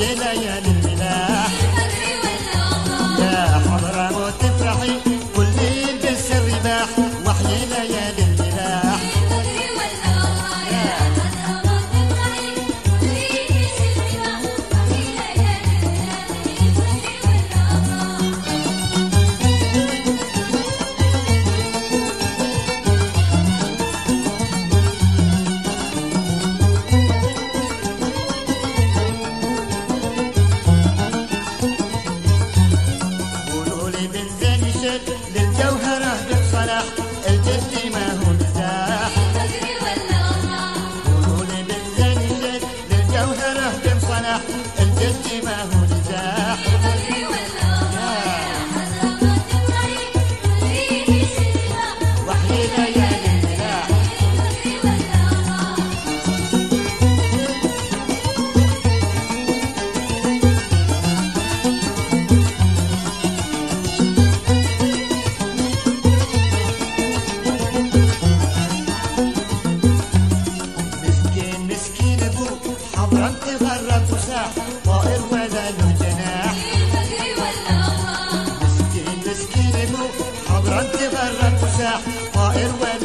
yelaya đến trao hơn غرد غرد وساح طائر وين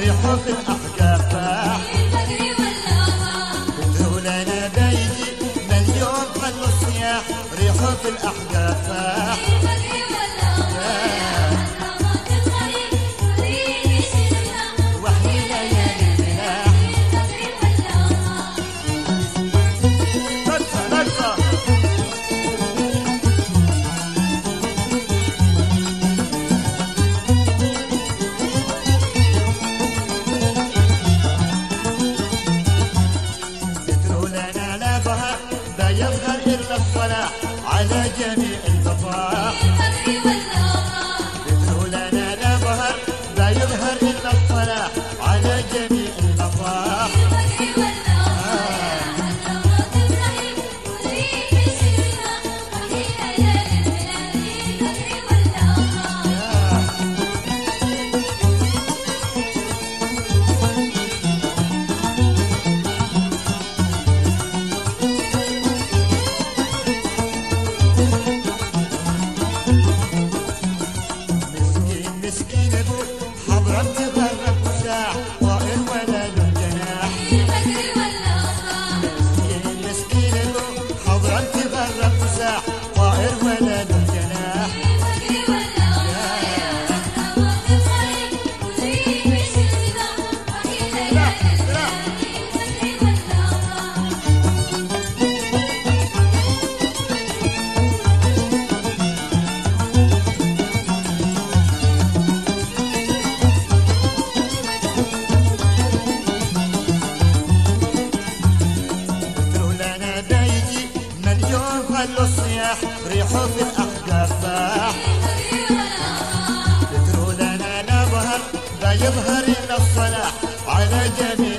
ريحه في الأحقافة البقري والأوفا ولنا بايدي مليون حلو الصياح ريحه في الأحقافة جميع البطايا Rattu Varra يصيحوا في الأحجار صاح بتروا لنا نظهر لا يظهر إلا الصلاح على جميع